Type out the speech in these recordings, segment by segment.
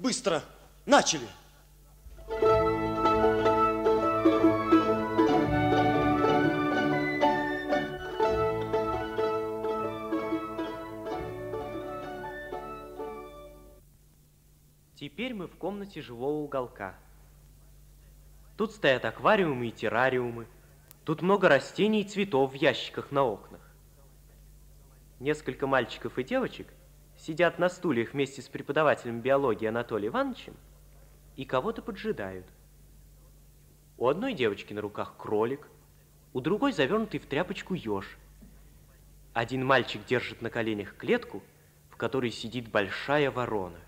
Быстро. Начали. Теперь мы в комнате живого уголка. Тут стоят аквариумы и террариумы. Тут много растений и цветов в ящиках на окнах. Несколько мальчиков и девочек сидят на стульях вместе с преподавателем биологии Анатолием Ивановичем и кого-то поджидают. У одной девочки на руках кролик, у другой завернутый в тряпочку еж. Один мальчик держит на коленях клетку, в которой сидит большая ворона.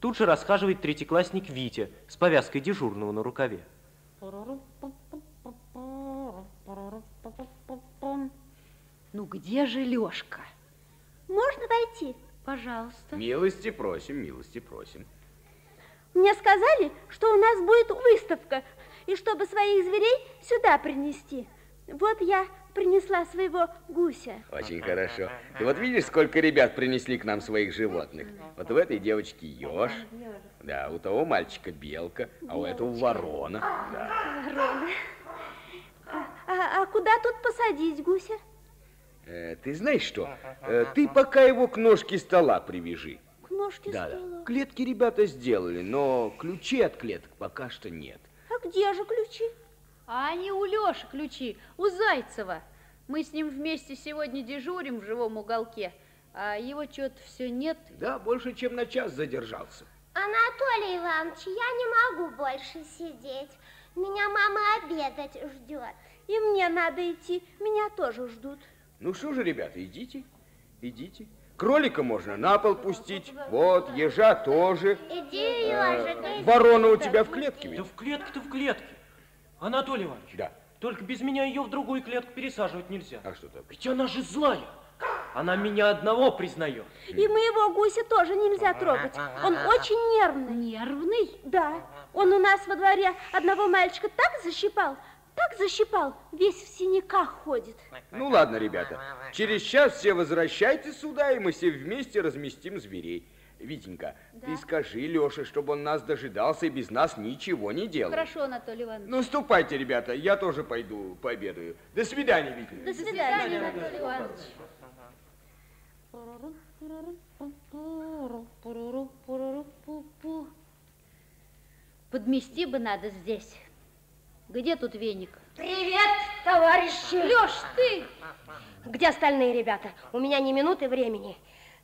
Тут же расхаживает третьеклассник Витя с повязкой дежурного на рукаве. Ну где же Лёшка? Можно войти? Пожалуйста. Милости просим, милости просим. Мне сказали, что у нас будет выставка, и чтобы своих зверей сюда принести. Вот я принесла своего гуся. Очень хорошо. Ты вот видишь, сколько ребят принесли к нам своих животных? Вот у этой девочки еж, да, у того мальчика белка, а у этого ворона. Да. Ворона. А, а, а куда тут посадить гуся? Э, ты знаешь что? Э, ты пока его к ножке стола привяжи. К ножке Да, стола. да. Клетки ребята сделали, но ключей от клеток пока что нет. А где же ключи? А они у Лёши ключи, у Зайцева. Мы с ним вместе сегодня дежурим в живом уголке, а его что-то все нет. Да, больше, чем на час задержался. Анатолий Иванович, я не могу больше сидеть. Меня мама обедать ждет. И мне надо идти, меня тоже ждут. Ну что же, ребята, идите, идите. Кролика можно на пол пустить, вот, ежа тоже. Иди, ежик, иди. Ворона у тебя в клетке ведь? Да в клетке-то в клетке. Анатолий Иванович, Да. только без меня ее в другую клетку пересаживать нельзя. А что так? Ведь она же злая. Она меня одного признает. И моего гуся тоже нельзя трогать. Он очень нервный. Нервный? Да, он у нас во дворе одного мальчика так защипал, так защипал, весь в синяках ходит. Ну ладно, ребята, через час все возвращайтесь сюда, и мы все вместе разместим зверей. Витенька, ты скажи Леше, чтобы он нас дожидался и без нас ничего не делал. Хорошо, Анатолий Иванович. Ну, ступайте, ребята, я тоже пойду пообедаю. До свидания, Витенька. До свидания. Анатолий Иванович. Подмести бы надо здесь. Где тут веник? Привет, товарищи! Лёш, ты! Где остальные ребята? У меня ни минуты времени.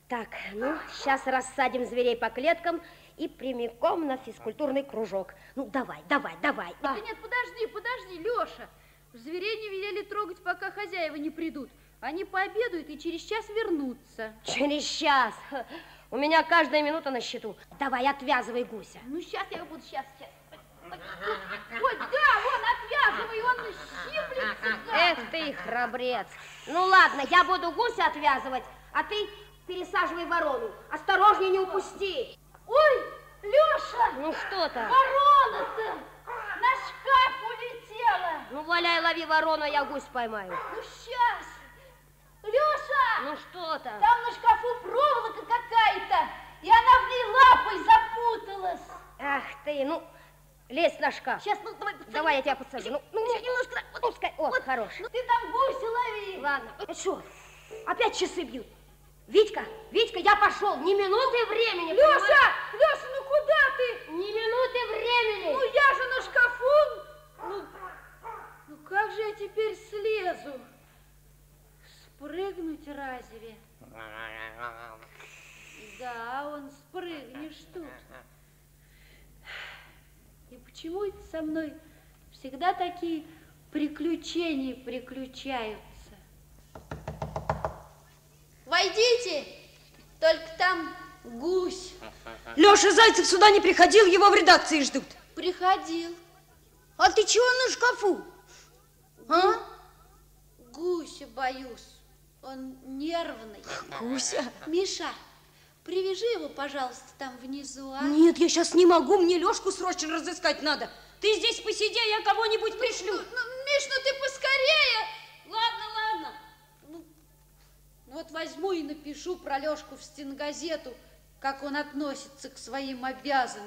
Так, ну, сейчас рассадим зверей по клеткам и прямиком на физкультурный кружок. Ну, давай, давай, давай. Да нет, подожди, подожди, Лёша. Зверей не велели трогать, пока хозяева не придут. Они пообедают и через час вернутся. Через час. У меня каждая минута на счету. Давай, отвязывай гуся. Ну, сейчас я его буду, сейчас, сейчас. Ой, да, вон, отвязывай, он щиплется. Эх ты, храбрец. Ну ладно, я буду гуся отвязывать, а ты пересаживай ворону. Осторожнее, не упусти. Ой, Лёша, Ну что-то. ворона-то на шкаф улетела. Ну, валяй, лови ворону, а я гусь поймаю. Ну, сейчас. Лёша, Ну что-то. там на шкафу проволока какая-то, и она в ней лапой запуталась. Ах ты, ну, лезь на шкаф. Сейчас, ну, давай, подсади. Давай я тебя подсажу. Ну, ну, Еще немножко так, вот, пускай. О, вот. хорош. Ну, ты там гуся лови. Ладно. Ну что, опять часы бьют? Витька, Витька, я пошел. Ни минуты времени. Лёша, понимаешь? Лёша, ну куда ты? Ни минуты времени. Ну, я же на шкафу. Ну, ну как же я теперь слезу? Спрыгнуть разве? Да, он спрыгнешь тут. И почему это со мной всегда такие приключения приключаются? Войдите, только там гусь Леша Зайцев сюда не приходил, его в редакции ждут. приходил. А ты чего на шкафу? А? Гуся боюсь, он нервный. Гуся? Миша, привяжи его, пожалуйста, там внизу, а? Нет, я сейчас не могу, мне Лешку срочно разыскать надо. Ты здесь посиди, а я кого-нибудь пришлю. Ну, Миш, ну ты поскорее. Ладно, ладно. Ну, ну вот возьму и напишу про Лешку в стенгазету. как он относится к своим обязанностям.